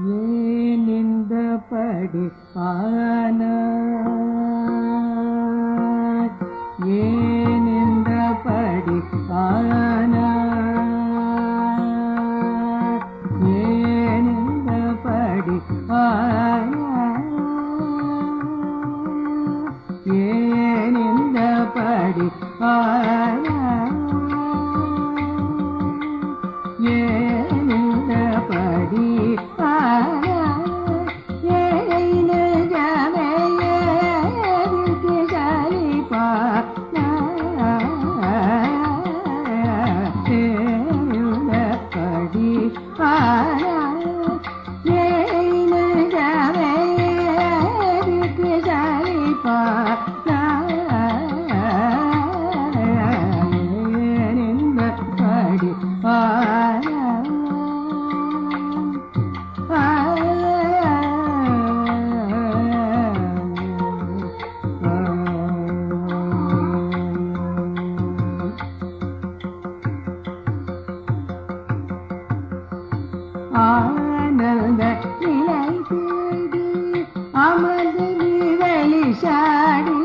ಏನೆಂದ ಪಡಿ ಪಾನ ಏನೆಂದ ಪಡಿ ಪಾನ ಏನೆಂದ ಪಡಿ ಪಾನ ಏನೆಂದ ಪಡಿ ಪಾನ ஆனந்த நிலை தேடி அமர்ந்து நிழலி சாடி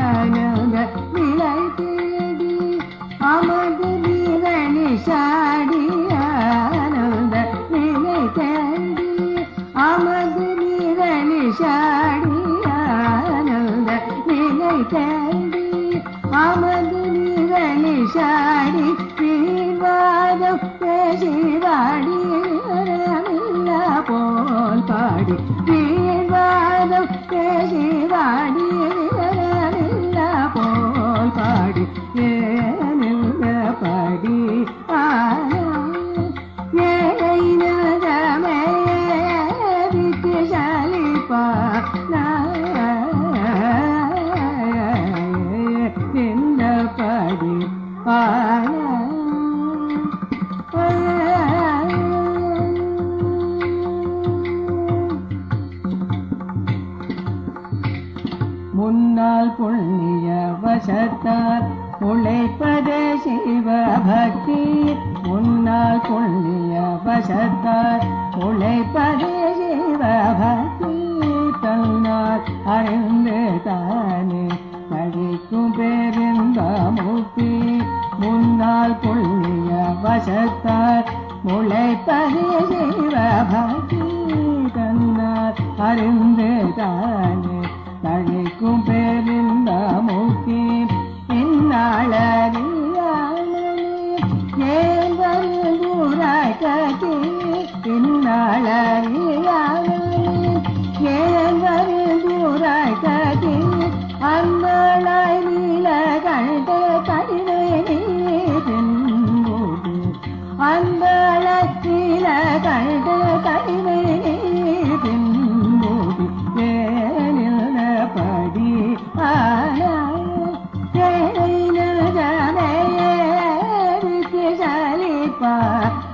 ஆனந்த நிலை தேடி அமர்ந்து நிழலி சாடி ஆனந்த நிலை தேடி அமர்ந்து நிழலி சாடி ஆனந்த நிலை தேடி அமர்ந்து நிழலி சாடி தீர்வாதம் பேசிவாடி வரமில்லா போல் பாடி தீர்வாதம் தேடி வரமில்லா போல் பாடி ஏனிந்த படி ஏழை சலிப்பா இந்த படி முன்னால் வசத்தால் உழைப்பதே சிவ பக்தி. முன்னால் புண்ணிய வசத்தால் உழைப்பதே சிவ பக்தி. தன்னால் அறிந்து தானே படிக்கும் பேருந்த முக்தி முன்னால் புண்ணிய வசத்தால் உழைப்பதே சிவ பக்தி. தன்னால் அறிந்து தானே தழைக்கும் சலிப்பா